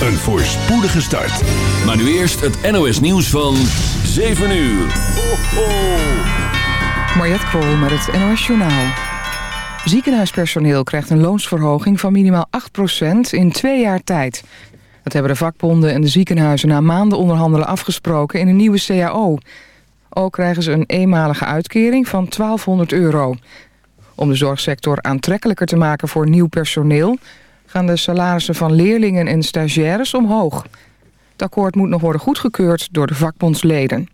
een voorspoedige start. Maar nu eerst het NOS nieuws van 7 uur. Ho, ho. Mariette Krol met het NOS Journaal. Ziekenhuispersoneel krijgt een loonsverhoging van minimaal 8% in twee jaar tijd. Dat hebben de vakbonden en de ziekenhuizen na maanden onderhandelen afgesproken in een nieuwe CAO. Ook krijgen ze een eenmalige uitkering van 1200 euro. Om de zorgsector aantrekkelijker te maken voor nieuw personeel... gaan de salarissen van leerlingen en stagiaires omhoog. Het akkoord moet nog worden goedgekeurd door de vakbondsleden.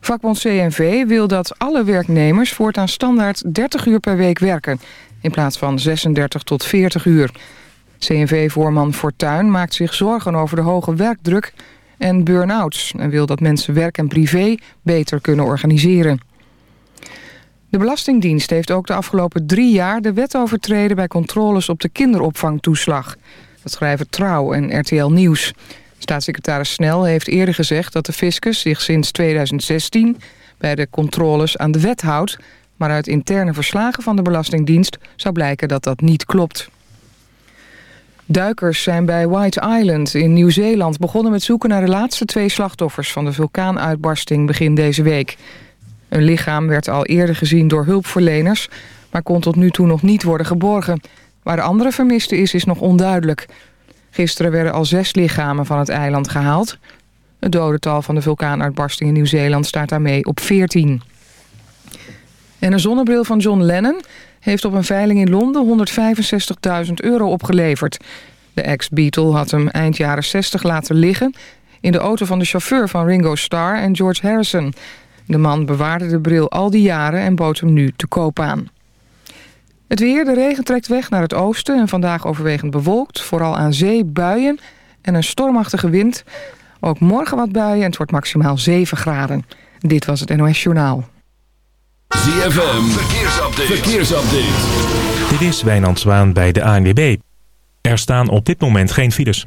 Vakbond CNV wil dat alle werknemers voortaan standaard 30 uur per week werken... in plaats van 36 tot 40 uur. CNV-voorman Fortuin maakt zich zorgen over de hoge werkdruk en burn-outs... en wil dat mensen werk en privé beter kunnen organiseren. De Belastingdienst heeft ook de afgelopen drie jaar de wet overtreden... bij controles op de kinderopvangtoeslag. Dat schrijven Trouw en RTL Nieuws. Staatssecretaris Snel heeft eerder gezegd dat de fiscus zich sinds 2016... bij de controles aan de wet houdt... maar uit interne verslagen van de Belastingdienst zou blijken dat dat niet klopt. Duikers zijn bij White Island in Nieuw-Zeeland begonnen met zoeken naar de laatste twee slachtoffers van de vulkaanuitbarsting begin deze week. Een lichaam werd al eerder gezien door hulpverleners, maar kon tot nu toe nog niet worden geborgen. Waar de andere vermiste is, is nog onduidelijk. Gisteren werden al zes lichamen van het eiland gehaald. Het dodental van de vulkaanuitbarsting in Nieuw-Zeeland staat daarmee op 14. En een zonnebril van John Lennon heeft op een veiling in Londen 165.000 euro opgeleverd. De ex-Beatle had hem eind jaren 60 laten liggen... in de auto van de chauffeur van Ringo Starr en George Harrison. De man bewaarde de bril al die jaren en bood hem nu te koop aan. Het weer, de regen trekt weg naar het oosten en vandaag overwegend bewolkt. Vooral aan zee buien en een stormachtige wind. Ook morgen wat buien en het wordt maximaal 7 graden. Dit was het NOS Journaal. ZFM, verkeersupdate. verkeersupdate. Dit is Wijnand Zwaan bij de ANWB. Er staan op dit moment geen files.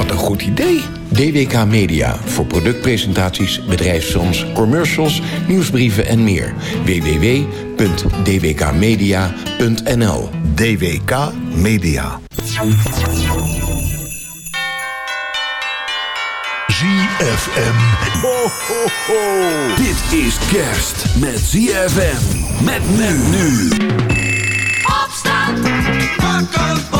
Wat een goed idee. DWK Media voor productpresentaties, bedrijfsfilms, commercials, nieuwsbrieven en meer. www.dwkmedia.nl DWK Media. ZFM. Ho, ho, ho. Dit is kerst met ZFM. Met men nu. Opstand. Wakker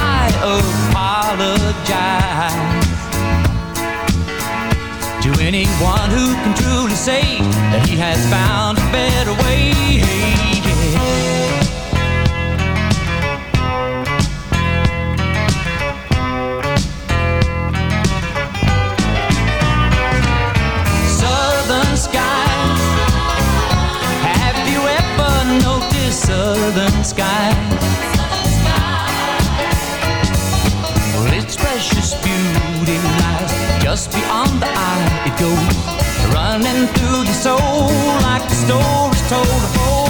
I apologize to anyone who can truly say that he has found a better way. skies. Well, its precious beauty lies just beyond the eye. It goes running through the soul like the stories told of old.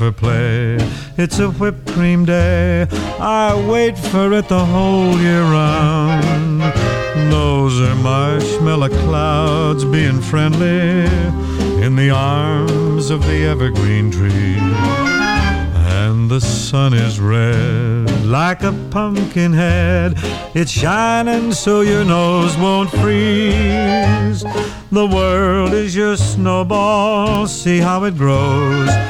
For play. It's a whipped cream day. I wait for it the whole year round. Those are marshmallow clouds being friendly in the arms of the evergreen tree. And the sun is red like a pumpkin head. It's shining so your nose won't freeze. The world is your snowball, see how it grows.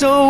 so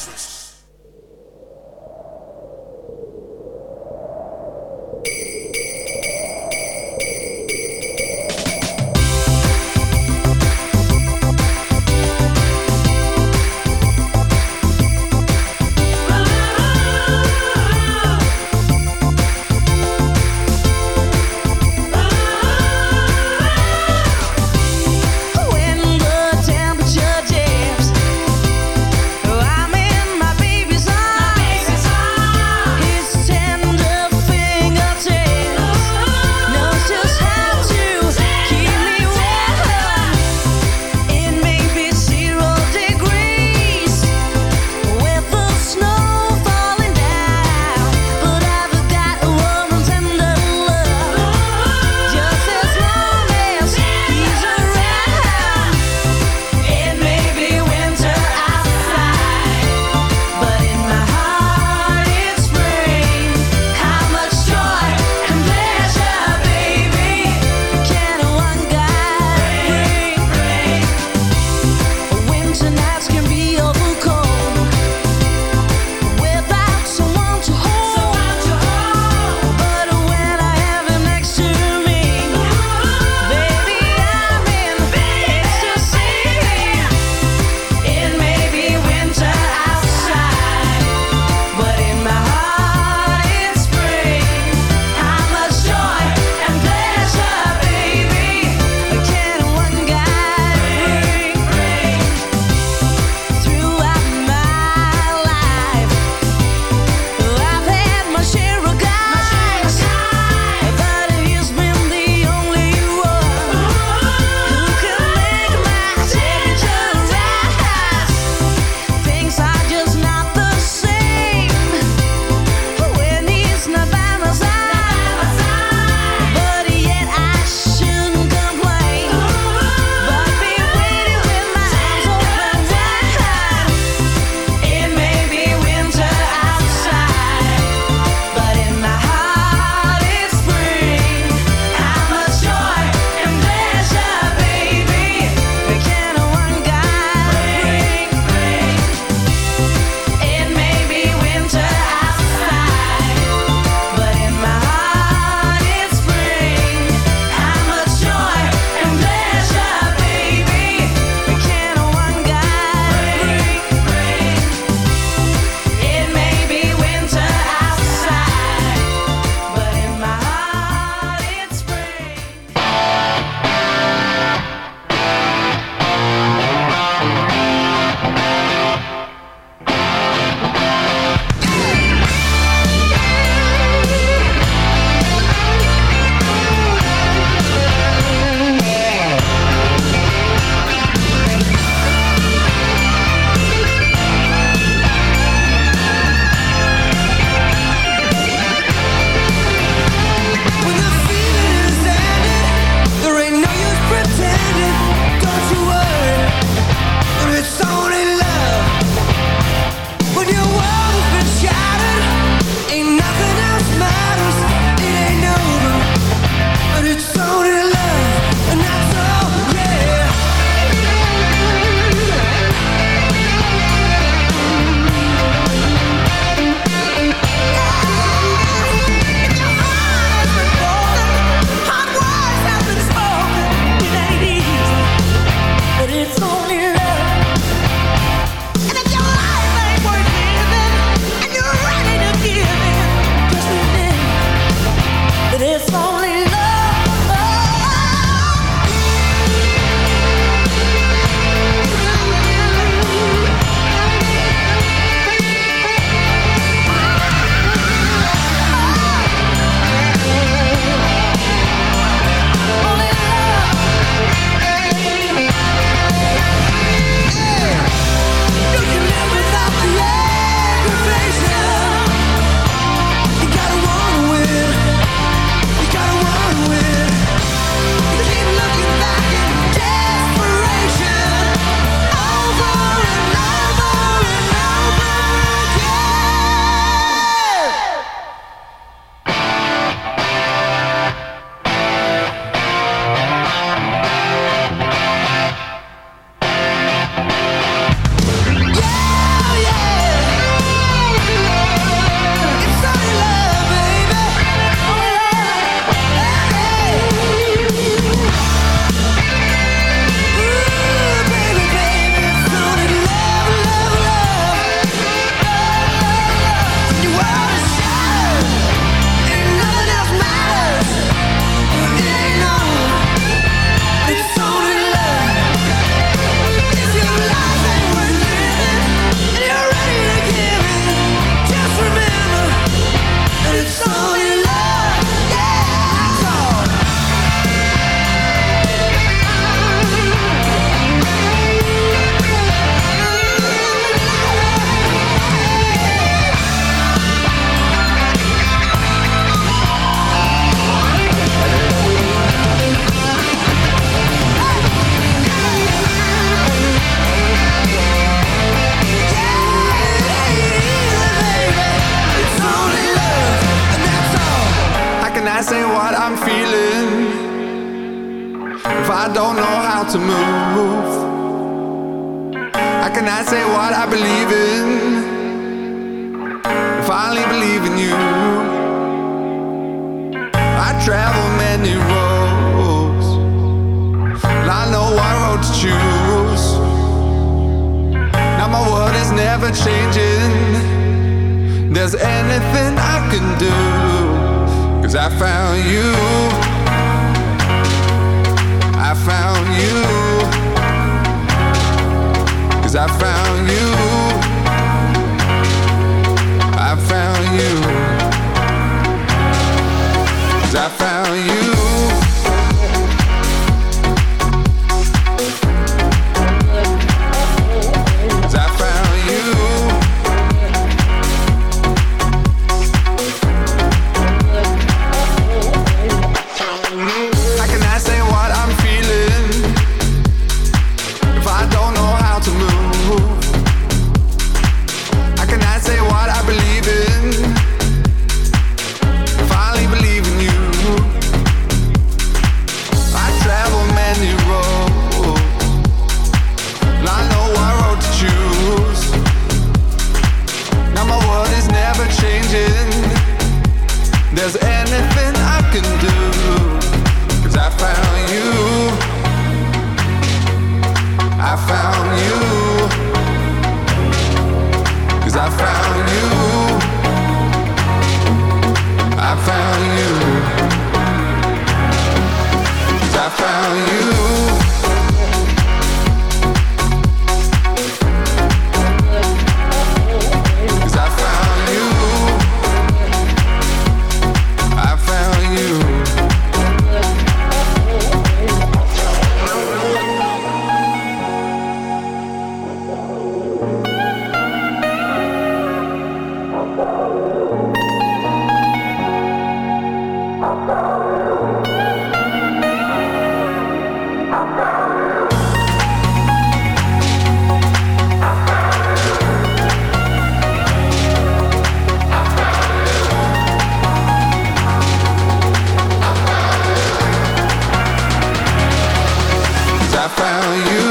you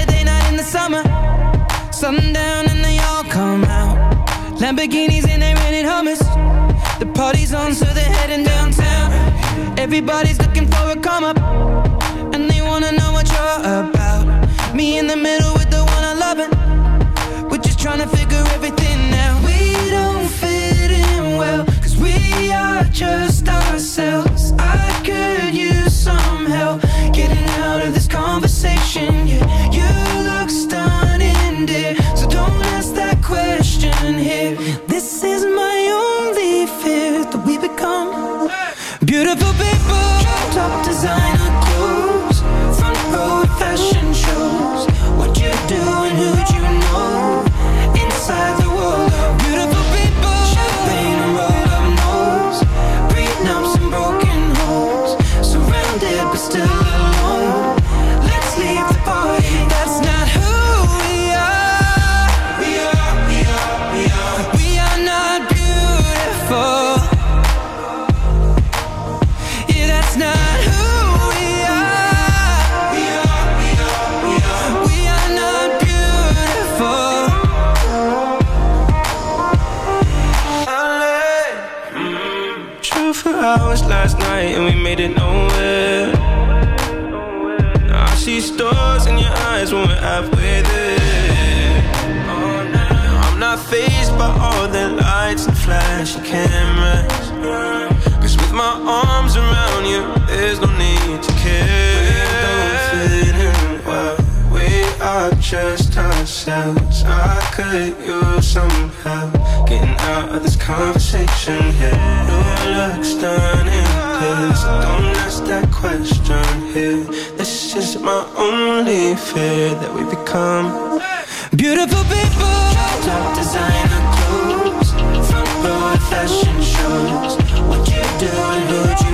Saturday night in the summer. Sundown and they all come out. Lamborghinis and they rented hummus. The party's on, so they're heading downtown. Everybody's looking for a come up, and they wanna know what you're about. Me in the middle with the one I love it. We're just trying to figure everything out. We don't fit in well, cause we are just ourselves. I could use and flashy cameras. Cause with my arms around you, there's no need to care. We don't fit in well. We are just ourselves. I could use some help getting out of this conversation here. You look stunning, please don't ask that question here. This is my only fear that we become Beautiful people. Top designer clothes, What you do and who'd you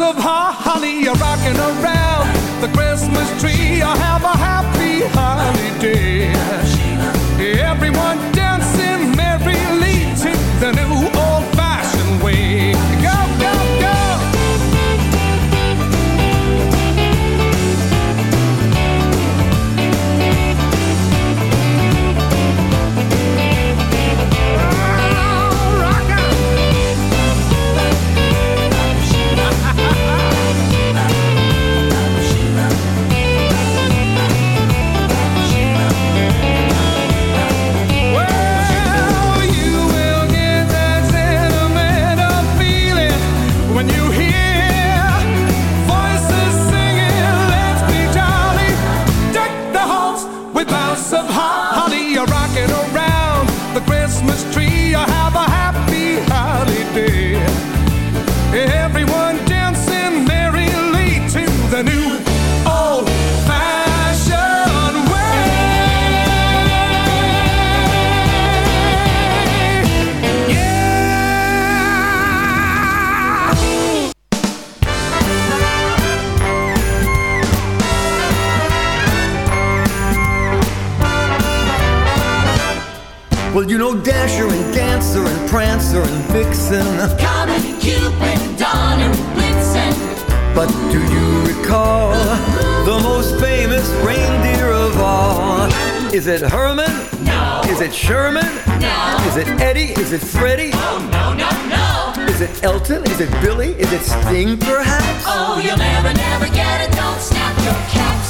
of holly are rocking around the Christmas tree. I have a happy holiday. Everyone down you know Dasher and Dancer and Prancer and Vixen. Comet and Cupid, Donner and Blitzen. But do you recall the most famous reindeer of all? Is it Herman? No. Is it Sherman? No. Is it Eddie? Is it Freddy? Oh, no, no, no. Is it Elton? Is it Billy? Is it Sting, perhaps? Oh, you'll never, never get it. Don't snap your caps.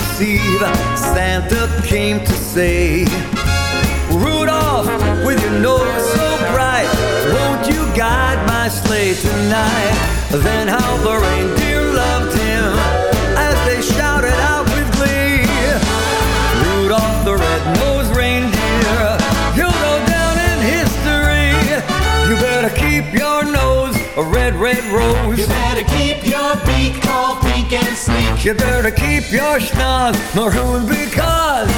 Christmas Eve, Santa came to say, Rudolph, with your nose so bright, won't you guide my sleigh tonight? Then how the reindeer loved him as they shouted out with glee. Rudolph the red-nosed reindeer, you'll go down in history. You better keep your nose a red, red rose. You better keep your beak all pink and sleek. You better keep your schnoz maroon because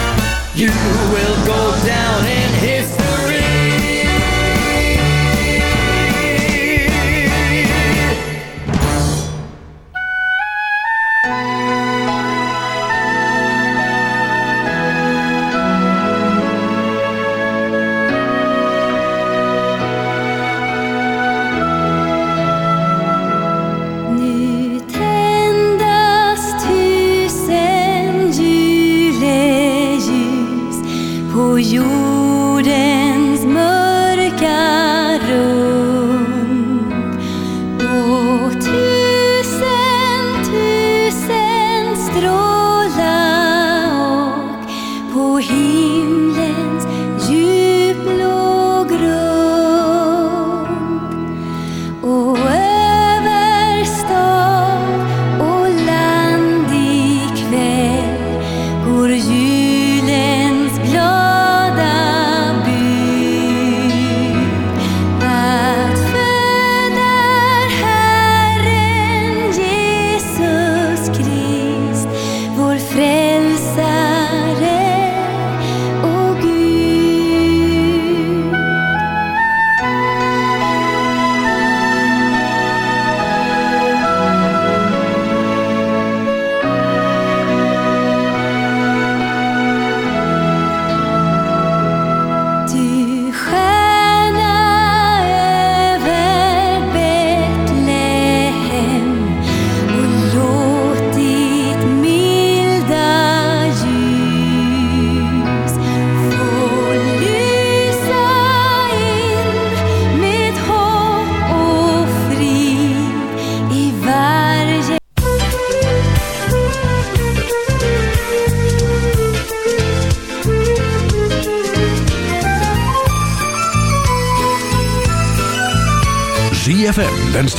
you will go down in history.